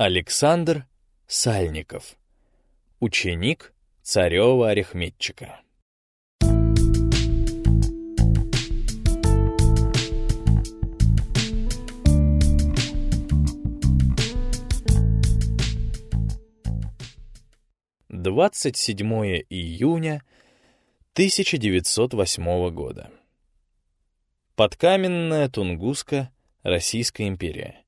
Александр Сальников. Ученик царева арифметчика. Двадцать седьмое июня 1908 года. Подкаменная Тунгуска, Российская империя.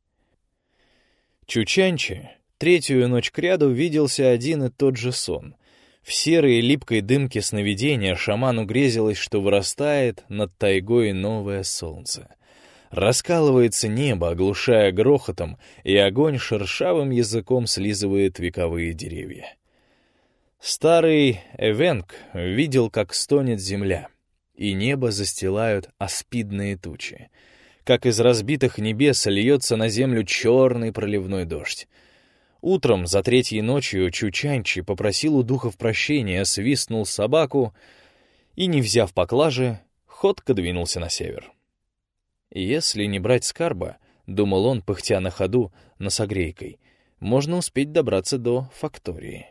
Чучанчи третью ночь кряду виделся один и тот же сон. В серой липкой дымке сновидения шаману грезилось, что вырастает над тайгой новое солнце. Раскалывается небо, оглушая грохотом, и огонь шершавым языком слизывает вековые деревья. Старый Эвенг видел, как стонет земля, и небо застилают аспидные тучи — как из разбитых небес льется на землю черный проливной дождь. Утром, за третьей ночью, Чучанчи попросил у духов прощения, свистнул собаку и, не взяв поклажи, ходко двинулся на север. Если не брать скарба, думал он, пыхтя на ходу, носогрейкой, можно успеть добраться до фактории.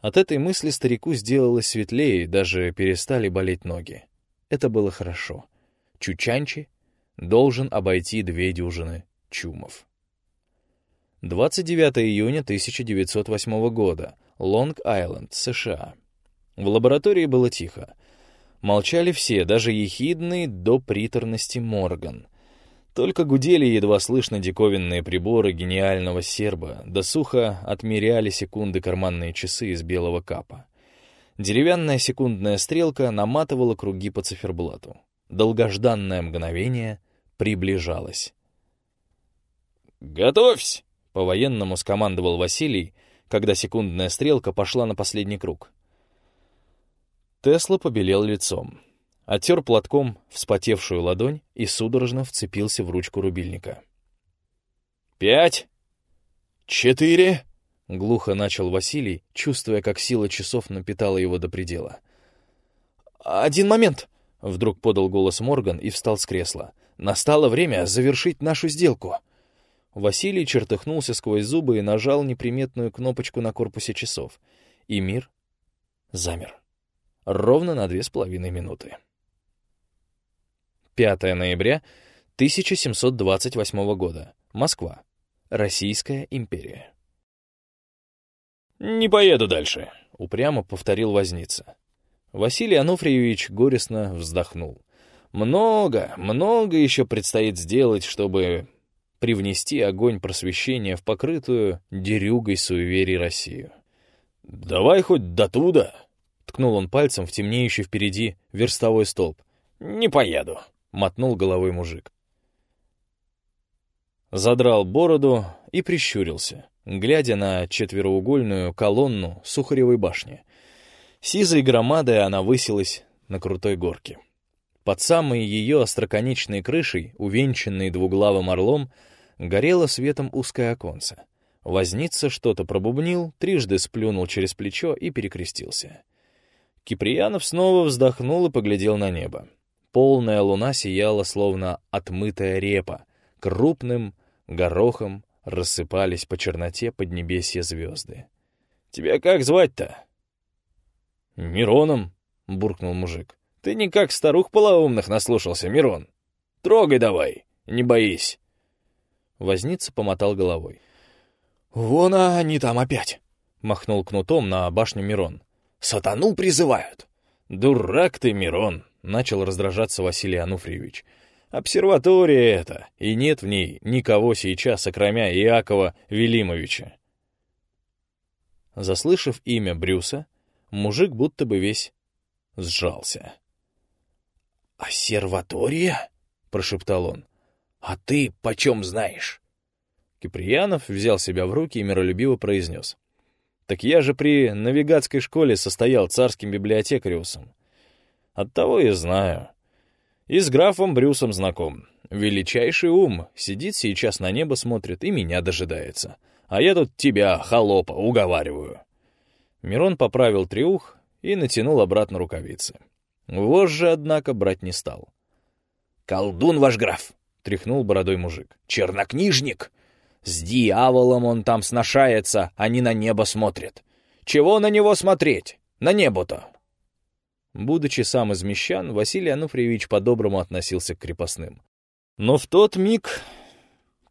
От этой мысли старику сделалось светлее, даже перестали болеть ноги. Это было хорошо. Чучанчи должен обойти две дюжины чумов. 29 июня 1908 года. Лонг-Айленд, США. В лаборатории было тихо. Молчали все, даже ехидный до приторности Морган. Только гудели едва слышно диковинные приборы гениального серба, да сухо отмеряли секунды карманные часы из белого капа. Деревянная секундная стрелка наматывала круги по циферблату. Долгожданное мгновение приближалась. «Готовься!» — по-военному скомандовал Василий, когда секундная стрелка пошла на последний круг. Тесла побелел лицом, оттер платком вспотевшую ладонь и судорожно вцепился в ручку рубильника. «Пять! Четыре!» — глухо начал Василий, чувствуя, как сила часов напитала его до предела. «Один момент!» — вдруг подал голос Морган и встал с кресла. Настало время завершить нашу сделку. Василий чертыхнулся сквозь зубы и нажал неприметную кнопочку на корпусе часов. И мир замер. Ровно на две с половиной минуты. 5 ноября 1728 года. Москва. Российская империя. «Не поеду дальше», — упрямо повторил возница. Василий Ануфриевич горестно вздохнул. Много, много еще предстоит сделать, чтобы привнести огонь просвещения в покрытую дерюгой суеверий Россию. «Давай хоть до туда!» — ткнул он пальцем в темнеющий впереди верстовой столб. «Не поеду!» — мотнул головой мужик. Задрал бороду и прищурился, глядя на четвероугольную колонну Сухаревой башни. Сизой громадой она высилась на крутой горке. Под самой ее остроконечной крышей, увенчанной двуглавым орлом, горело светом узкое оконце. Возница что-то пробубнил, трижды сплюнул через плечо и перекрестился. Киприянов снова вздохнул и поглядел на небо. Полная луна сияла, словно отмытая репа. Крупным горохом рассыпались по черноте поднебесья звезды. «Тебя как звать-то?» «Мироном», — буркнул мужик. Ты никак старух полоумных наслушался, Мирон. Трогай давай, не боись. Возница помотал головой. «Вон они там опять!» — махнул кнутом на башню Мирон. «Сатану призывают!» «Дурак ты, Мирон!» — начал раздражаться Василий Ануфриевич. «Обсерватория это, и нет в ней никого сейчас, окромя Иакова Велимовича». Заслышав имя Брюса, мужик будто бы весь сжался. «Осерватория?» — прошептал он. «А ты почем знаешь?» Киприянов взял себя в руки и миролюбиво произнес. «Так я же при навигатской школе состоял царским библиотекариусом. Оттого и знаю. И с графом Брюсом знаком. Величайший ум, сидит сейчас на небо смотрит и меня дожидается. А я тут тебя, холопа, уговариваю». Мирон поправил триух и натянул обратно рукавицы. Вожжи, однако, брать не стал. «Колдун ваш граф!» — тряхнул бородой мужик. «Чернокнижник! С дьяволом он там сношается, а не на небо смотрит. Чего на него смотреть? На небо-то!» Будучи сам из мещан, Василий Ануфриевич по-доброму относился к крепостным. Но в тот миг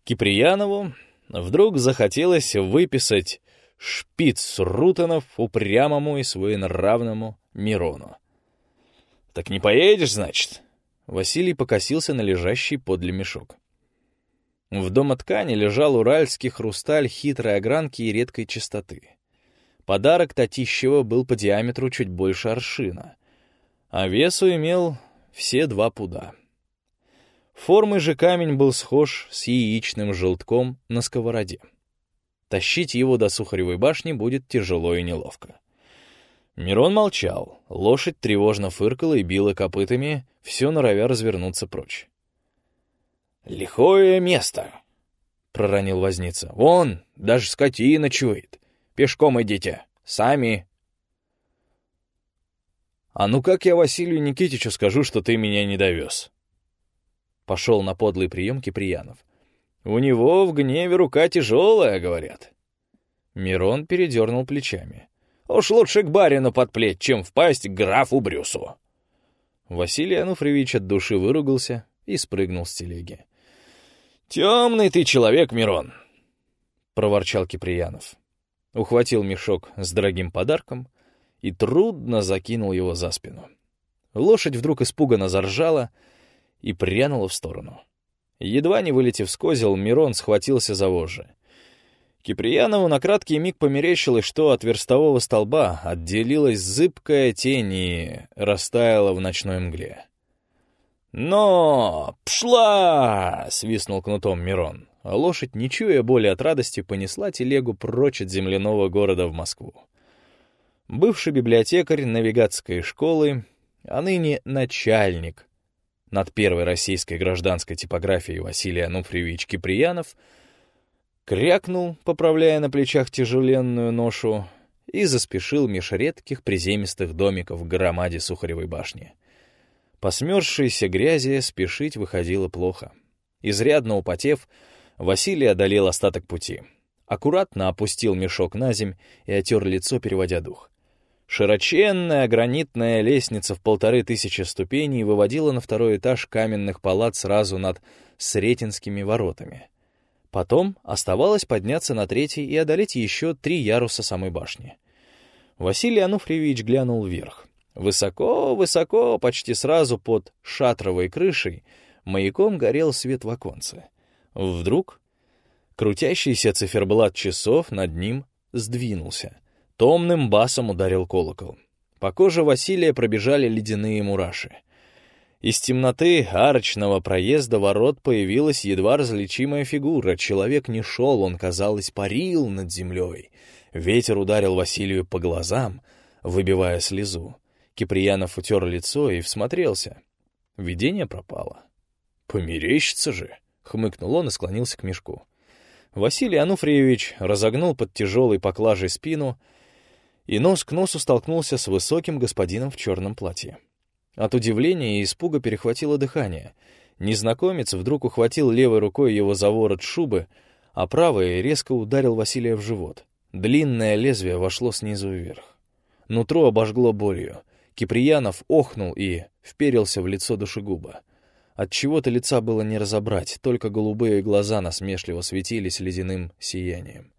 Киприянову вдруг захотелось выписать шпиц Рутанов упрямому и своенравному Мирону. «Так не поедешь, значит?» Василий покосился на лежащий подле мешок. В дома ткани лежал уральский хрусталь хитрой огранки и редкой чистоты. Подарок Татищева был по диаметру чуть больше аршина, а весу имел все два пуда. Формой же камень был схож с яичным желтком на сковороде. Тащить его до Сухаревой башни будет тяжело и неловко. Мирон молчал, лошадь тревожно фыркала и била копытами, все норовя развернуться прочь. «Лихое место!» — проронил возница. «Вон, даже скотина чует. Пешком идите, сами». «А ну как я Василию Никитичу скажу, что ты меня не довез?» Пошел на подлый прием Киприянов. «У него в гневе рука тяжелая, говорят». Мирон передернул плечами. «Уж лучше к барину подплеть, чем впасть к графу Брюсу». Василий Ануфриевич от души выругался и спрыгнул с телеги. «Темный ты человек, Мирон!» — проворчал Киприянов. Ухватил мешок с дорогим подарком и трудно закинул его за спину. Лошадь вдруг испуганно заржала и прянула в сторону. Едва не вылетев с козел, Мирон схватился за вожжи. Киприянову на краткий миг померещилось, что от верстового столба отделилась зыбкая тень и растаяла в ночной мгле. «Но! Пшла!» — свистнул кнутом Мирон. А лошадь, не чуя боли от радости, понесла телегу прочь от земляного города в Москву. Бывший библиотекарь навигатской школы, а ныне начальник над первой российской гражданской типографией Василий Ануфриевич Киприянов, крякнул, поправляя на плечах тяжеленную ношу, и заспешил меж редких приземистых домиков в громаде Сухаревой башни — по смерзшейся грязи спешить выходило плохо. Изрядно употев, Василий одолел остаток пути. Аккуратно опустил мешок на земь и отер лицо, переводя дух. Широченная гранитная лестница в полторы тысячи ступеней выводила на второй этаж каменных палат сразу над Сретенскими воротами. Потом оставалось подняться на третий и одолеть еще три яруса самой башни. Василий Ануфриевич глянул вверх. Высоко-высоко, почти сразу под шатровой крышей, маяком горел свет в оконце. Вдруг крутящийся циферблат часов над ним сдвинулся. Томным басом ударил колокол. По коже Василия пробежали ледяные мураши. Из темноты арочного проезда ворот появилась едва различимая фигура. Человек не шел, он, казалось, парил над землей. Ветер ударил Василию по глазам, выбивая слезу. Киприянов утер лицо и всмотрелся. Видение пропало. «Померещится же!» — хмыкнул он и склонился к мешку. Василий Ануфриевич разогнул под тяжелой поклажей спину и нос к носу столкнулся с высоким господином в черном платье. От удивления и испуга перехватило дыхание. Незнакомец вдруг ухватил левой рукой его за ворот шубы, а правой резко ударил Василия в живот. Длинное лезвие вошло снизу вверх. Нутро обожгло болью. Киприянов охнул и вперился в лицо душегуба. От чего-то лица было не разобрать, только голубые глаза насмешливо светились ледяным сиянием.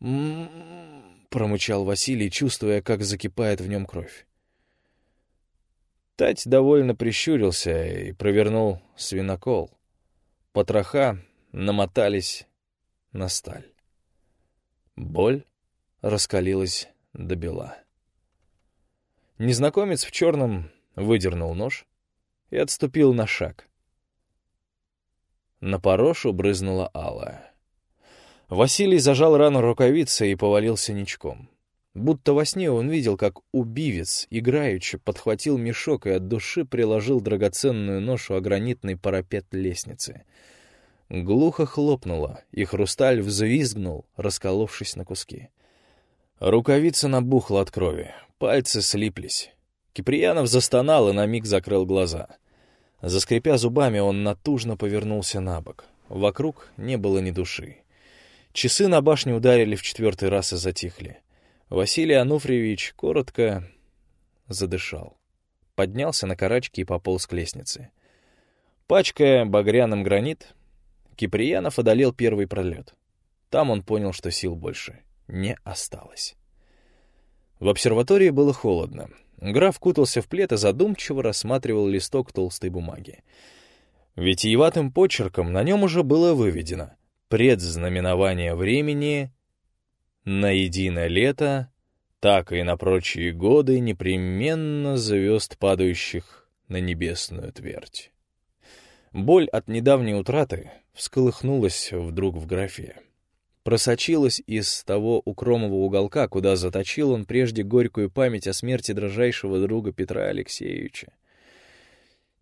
«М-м-м», промычал Василий, чувствуя, как закипает в нем кровь. Тать довольно прищурился и провернул свинокол. Потроха намотались на сталь. Боль раскалилась до бела. Незнакомец в черном выдернул нож и отступил на шаг. На порошу брызнула алая. Василий зажал рану рукавицей и повалился ничком. Будто во сне он видел, как убивец, играючи, подхватил мешок и от души приложил драгоценную ношу о гранитный парапет лестницы. Глухо хлопнуло, и хрусталь взвизгнул, расколовшись на куски. Рукавица набухла от крови. Пальцы слиплись. Киприянов застонал и на миг закрыл глаза. Заскрипя зубами, он натужно повернулся на бок. Вокруг не было ни души. Часы на башне ударили в четвертый раз и затихли. Василий Ануфриевич коротко задышал. Поднялся на карачки и пополз к лестнице. Пачкая багряным гранит, Киприянов одолел первый пролет. Там он понял, что сил больше не осталось. В обсерватории было холодно. Граф кутался в плед и задумчиво рассматривал листок толстой бумаги. Витиеватым почерком на нем уже было выведено предзнаменование времени на единое лето, так и на прочие годы непременно звезд, падающих на небесную твердь. Боль от недавней утраты всколыхнулась вдруг в графе просочилась из того укромого уголка, куда заточил он прежде горькую память о смерти дрожайшего друга Петра Алексеевича.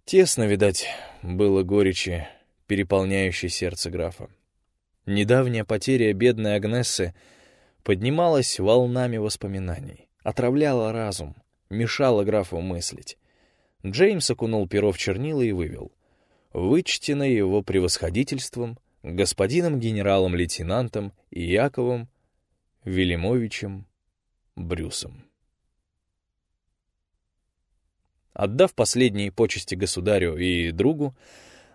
Тесно, видать, было горечи, переполняющей сердце графа. Недавняя потеря бедной Агнессы поднималась волнами воспоминаний, отравляла разум, мешала графу мыслить. Джеймс окунул перо в чернила и вывел. Вычтено его превосходительством господином генералом-лейтенантом Яковом Велимовичем Брюсом. Отдав последние почести государю и другу,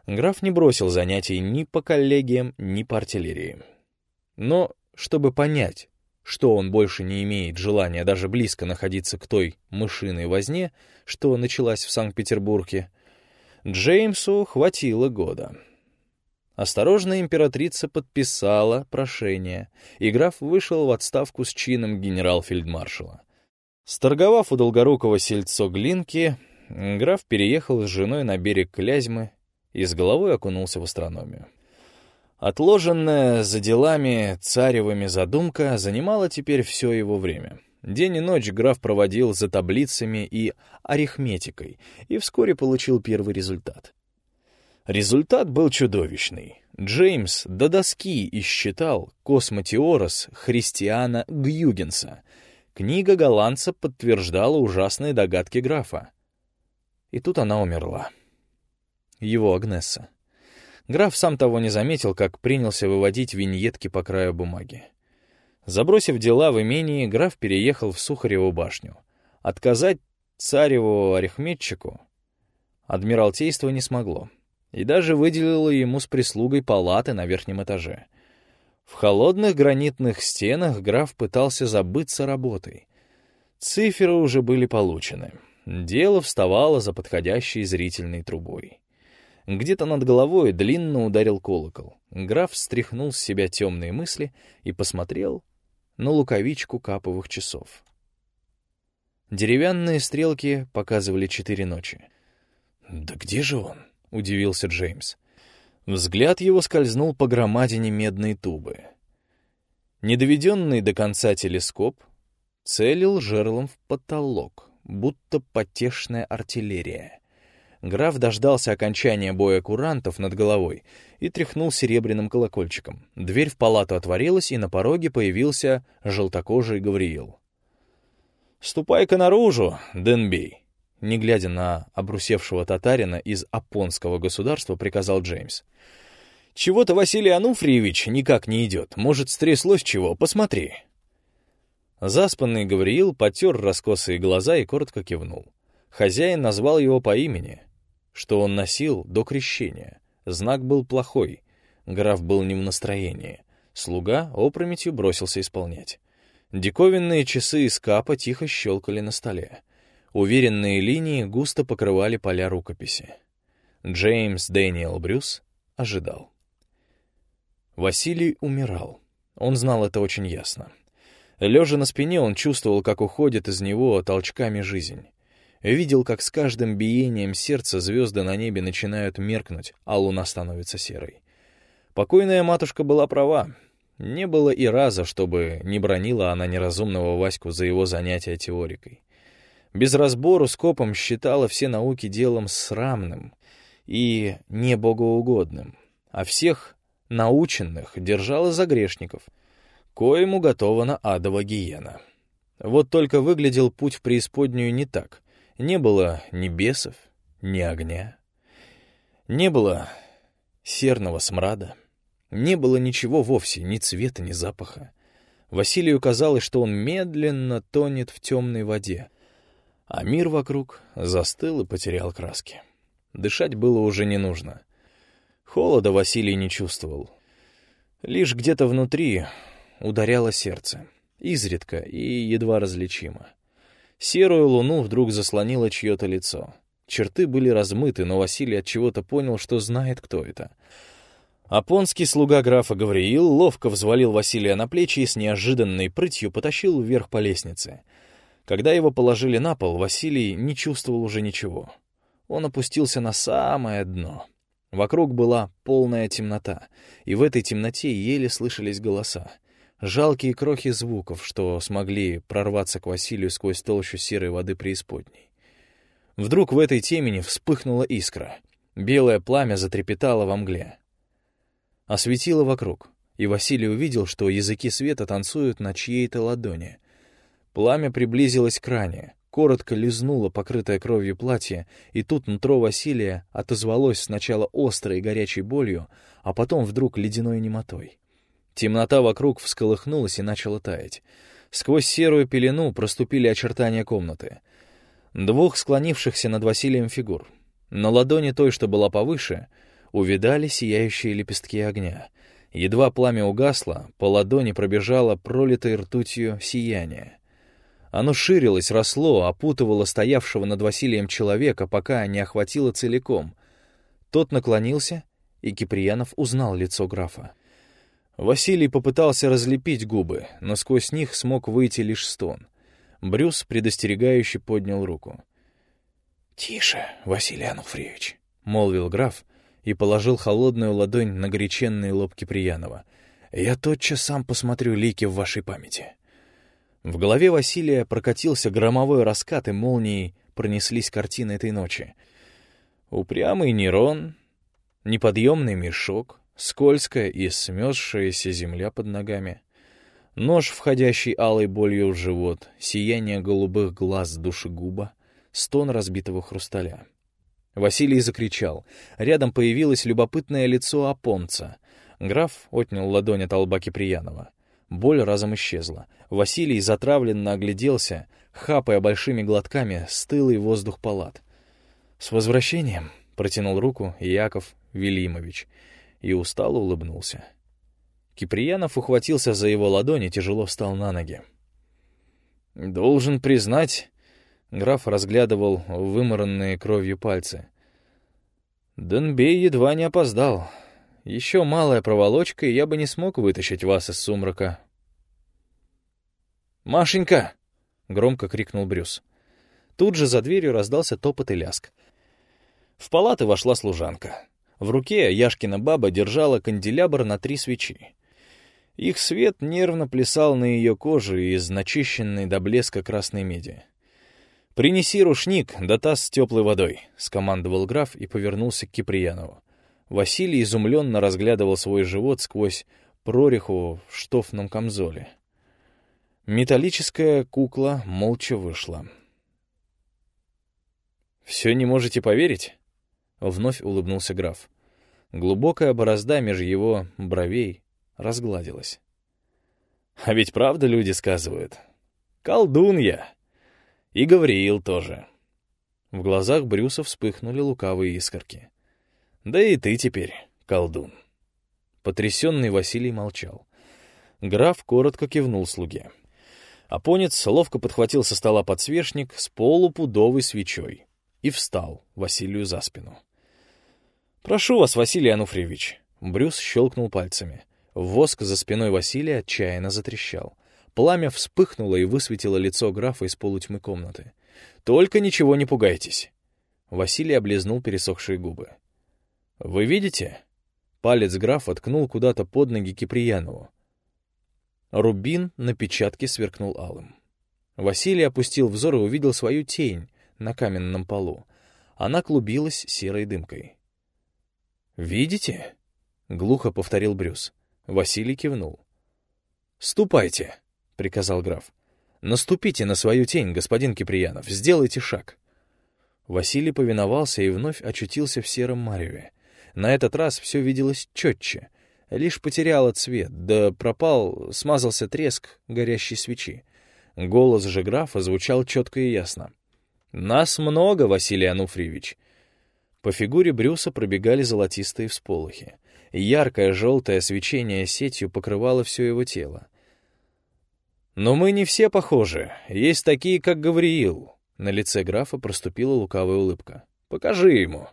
граф не бросил занятий ни по коллегиям, ни по артиллерии. Но, чтобы понять, что он больше не имеет желания даже близко находиться к той мышиной возне, что началась в Санкт-Петербурге, Джеймсу хватило года — Осторожная императрица подписала прошение, и граф вышел в отставку с чином генерал-фельдмаршала. Сторговав у долгорукого сельцо Глинки, граф переехал с женой на берег Клязьмы и с головой окунулся в астрономию. Отложенная за делами царевыми задумка занимала теперь все его время. День и ночь граф проводил за таблицами и арифметикой, и вскоре получил первый результат. Результат был чудовищный. Джеймс до доски исчитал «Космотеорос» Христиана Гюгенса. Книга голландца подтверждала ужасные догадки графа. И тут она умерла. Его Агнесса. Граф сам того не заметил, как принялся выводить виньетки по краю бумаги. Забросив дела в имении, граф переехал в Сухареву башню. Отказать цареву арифметчику адмиралтейство не смогло и даже выделила ему с прислугой палаты на верхнем этаже. В холодных гранитных стенах граф пытался забыться работой. Цифры уже были получены. Дело вставало за подходящей зрительной трубой. Где-то над головой длинно ударил колокол. Граф стряхнул с себя темные мысли и посмотрел на луковичку каповых часов. Деревянные стрелки показывали четыре ночи. «Да где же он?» — удивился Джеймс. Взгляд его скользнул по громадине медной тубы. Недоведенный до конца телескоп целил жерлом в потолок, будто потешная артиллерия. Граф дождался окончания боя курантов над головой и тряхнул серебряным колокольчиком. Дверь в палату отворилась, и на пороге появился желтокожий Гавриил. «Ступай-ка наружу, Денбей!» Не глядя на обрусевшего татарина из Апонского государства, приказал Джеймс. «Чего-то Василий Ануфриевич никак не идет. Может, стряслось чего? Посмотри». Заспанный Гавриил потер раскосые глаза и коротко кивнул. Хозяин назвал его по имени, что он носил до крещения. Знак был плохой. Граф был не в настроении. Слуга опрометью бросился исполнять. Диковинные часы из капа тихо щелкали на столе. Уверенные линии густо покрывали поля рукописи. Джеймс Дэниел Брюс ожидал. Василий умирал. Он знал это очень ясно. Лежа на спине, он чувствовал, как уходит из него толчками жизнь. Видел, как с каждым биением сердца звезды на небе начинают меркнуть, а луна становится серой. Покойная матушка была права. Не было и раза, чтобы не бронила она неразумного Ваську за его занятия теорикой без разбору скопом считала все науки делом срамным и небогоугодным, а всех наученных держала за грешников, коему готова адова гиена. Вот только выглядел путь в преисподнюю не так. Не было ни бесов, ни огня. Не было серного смрада. Не было ничего вовсе, ни цвета, ни запаха. Василию казалось, что он медленно тонет в темной воде, а мир вокруг застыл и потерял краски. Дышать было уже не нужно. Холода Василий не чувствовал. Лишь где-то внутри ударяло сердце, изредка и едва различимо. Серую луну вдруг заслонило чье-то лицо. Черты были размыты, но Василий от чего-то понял, что знает, кто это. Апонский слуга графа Гавриил ловко взвалил Василия на плечи и с неожиданной прытью потащил вверх по лестнице. Когда его положили на пол, Василий не чувствовал уже ничего. Он опустился на самое дно. Вокруг была полная темнота, и в этой темноте еле слышались голоса. Жалкие крохи звуков, что смогли прорваться к Василию сквозь толщу серой воды преисподней. Вдруг в этой темени вспыхнула искра. Белое пламя затрепетало во мгле осветило вокруг, и Василий увидел, что языки света танцуют на чьей-то ладони. Пламя приблизилось к ране, коротко лизнуло покрытое кровью платье, и тут нутро Василия отозвалось сначала острой и горячей болью, а потом вдруг ледяной немотой. Темнота вокруг всколыхнулась и начала таять. Сквозь серую пелену проступили очертания комнаты. Двух склонившихся над Василием фигур. На ладони той, что была повыше — увидали сияющие лепестки огня. Едва пламя угасло, по ладони пробежало пролитой ртутью сияние. Оно ширилось, росло, опутывало стоявшего над Василием человека, пока не охватило целиком. Тот наклонился, и Киприянов узнал лицо графа. Василий попытался разлепить губы, но сквозь них смог выйти лишь стон. Брюс предостерегающе поднял руку. «Тише, Василий Ануфриевич», — молвил граф, и положил холодную ладонь на горяченные лоб Киприянова. «Я тотчас сам посмотрю лики в вашей памяти». В голове Василия прокатился громовой раскат, и молнией пронеслись картины этой ночи. Упрямый Нерон, неподъемный мешок, скользкая и смёрзшаяся земля под ногами, нож, входящий алой болью в живот, сияние голубых глаз душегуба, стон разбитого хрусталя. Василий закричал. Рядом появилось любопытное лицо опонца. Граф отнял ладонь от лба Киприянова. Боль разом исчезла. Василий затравленно огляделся, хапая большими глотками стылый воздух палат. «С возвращением!» — протянул руку Яков Велимович и устало улыбнулся. Киприянов ухватился за его ладони, тяжело встал на ноги. «Должен признать, Граф разглядывал выморанные кровью пальцы. «Донбей едва не опоздал. Еще малая проволочка, и я бы не смог вытащить вас из сумрака». «Машенька!» — громко крикнул Брюс. Тут же за дверью раздался топот и ляск. В палаты вошла служанка. В руке Яшкина баба держала канделябр на три свечи. Их свет нервно плясал на ее коже из начищенной до блеска красной меди. «Принеси рушник, да таз с теплой водой», — скомандовал граф и повернулся к Киприянову. Василий изумленно разглядывал свой живот сквозь прореху в штофном камзоле. Металлическая кукла молча вышла. «Все не можете поверить?» — вновь улыбнулся граф. Глубокая борозда меж его бровей разгладилась. «А ведь правда люди сказывают? Колдун я!» И Гавриил тоже. В глазах Брюса вспыхнули лукавые искорки. «Да и ты теперь, колдун». Потрясенный Василий молчал. Граф коротко кивнул слуге. Апонец ловко подхватил со стола подсвечник с полупудовой свечой и встал Василию за спину. «Прошу вас, Василий Ануфриевич». Брюс щелкнул пальцами. Воск за спиной Василия отчаянно затрещал. Пламя вспыхнуло и высветило лицо графа из полутьмы комнаты. «Только ничего не пугайтесь!» Василий облизнул пересохшие губы. «Вы видите?» Палец графа ткнул куда-то под ноги Киприянову. Рубин на печатке сверкнул алым. Василий опустил взор и увидел свою тень на каменном полу. Она клубилась серой дымкой. «Видите?» — глухо повторил Брюс. Василий кивнул. «Ступайте!» приказал граф. «Наступите на свою тень, господин Киприянов, сделайте шаг». Василий повиновался и вновь очутился в сером мареве. На этот раз все виделось четче. лишь потеряла цвет, да пропал, смазался треск горящей свечи. Голос же графа звучал четко и ясно. «Нас много, Василий Ануфриевич!» По фигуре Брюса пробегали золотистые всполохи. Яркое желтое свечение сетью покрывало все его тело. «Но мы не все похожи. Есть такие, как Гавриил». На лице графа проступила лукавая улыбка. «Покажи ему».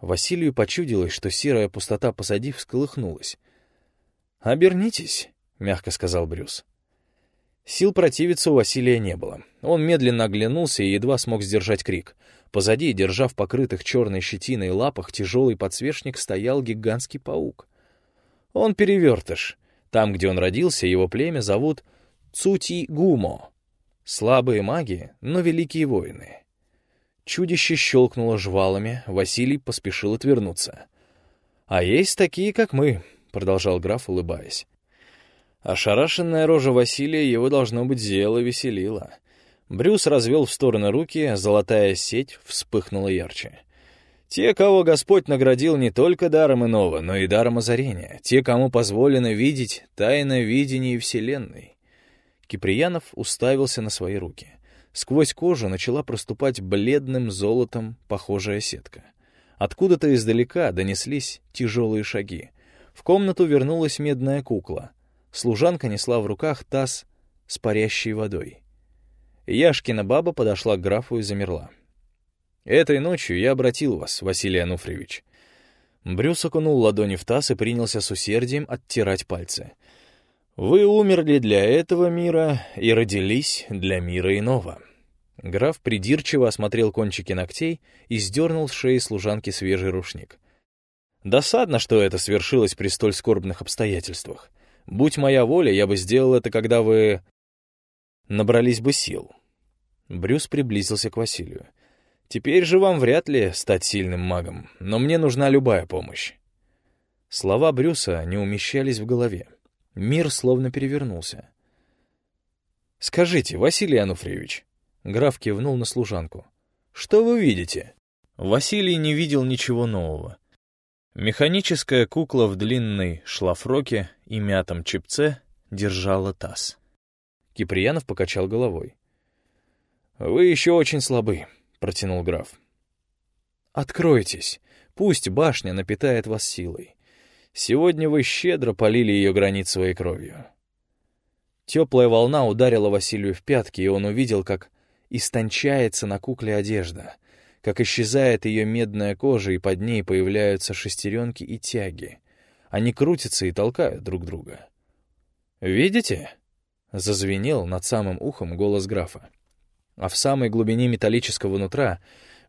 Василию почудилось, что серая пустота позади всколыхнулась. «Обернитесь», — мягко сказал Брюс. Сил противиться у Василия не было. Он медленно оглянулся и едва смог сдержать крик. Позади, держа в покрытых черной щетиной лапах тяжелый подсвечник, стоял гигантский паук. Он перевертыш. Там, где он родился, его племя зовут Цути-Гумо. Слабые маги, но великие воины. Чудище щелкнуло жвалами, Василий поспешил отвернуться. «А есть такие, как мы», — продолжал граф, улыбаясь. Ошарашенная рожа Василия его, должно быть, зело веселила. Брюс развел в стороны руки, золотая сеть вспыхнула ярче. Те, кого Господь наградил не только даром иного, но и даром озарения, те, кому позволено видеть тайное видение Вселенной. Киприянов уставился на свои руки. Сквозь кожу начала проступать бледным золотом похожая сетка. Откуда-то издалека донеслись тяжелые шаги. В комнату вернулась медная кукла. Служанка несла в руках таз с парящей водой. Яшкина баба подошла к графу и замерла. «Этой ночью я обратил вас, Василий Ануфриевич». Брюс окунул ладони в таз и принялся с усердием оттирать пальцы. Вы умерли для этого мира и родились для мира иного. Граф придирчиво осмотрел кончики ногтей и сдернул с шеи служанки свежий рушник. Досадно, что это свершилось при столь скорбных обстоятельствах. Будь моя воля, я бы сделал это, когда вы набрались бы сил. Брюс приблизился к Василию. Теперь же вам вряд ли стать сильным магом, но мне нужна любая помощь. Слова Брюса не умещались в голове. Мир словно перевернулся. «Скажите, Василий Ануфриевич», — граф кивнул на служанку, — «что вы видите?» Василий не видел ничего нового. Механическая кукла в длинной шлафроке и мятом чепце держала таз. Киприянов покачал головой. «Вы еще очень слабы», — протянул граф. «Откройтесь, пусть башня напитает вас силой. Сегодня вы щедро полили ее гранит своей кровью. Теплая волна ударила Василию в пятки, и он увидел, как истончается на кукле одежда, как исчезает ее медная кожа, и под ней появляются шестеренки и тяги. Они крутятся и толкают друг друга. «Видите?» — зазвенел над самым ухом голос графа. А в самой глубине металлического нутра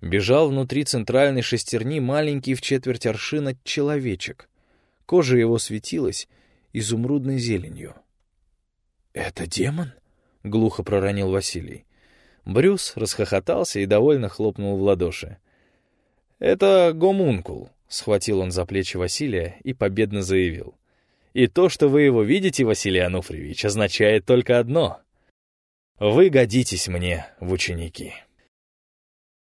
бежал внутри центральной шестерни маленький в четверть аршина человечек — Кожа его светилась изумрудной зеленью. «Это демон?» — глухо проронил Василий. Брюс расхохотался и довольно хлопнул в ладоши. «Это гомункул», — схватил он за плечи Василия и победно заявил. «И то, что вы его видите, Василий Ануфриевич, означает только одно. Вы годитесь мне в ученики».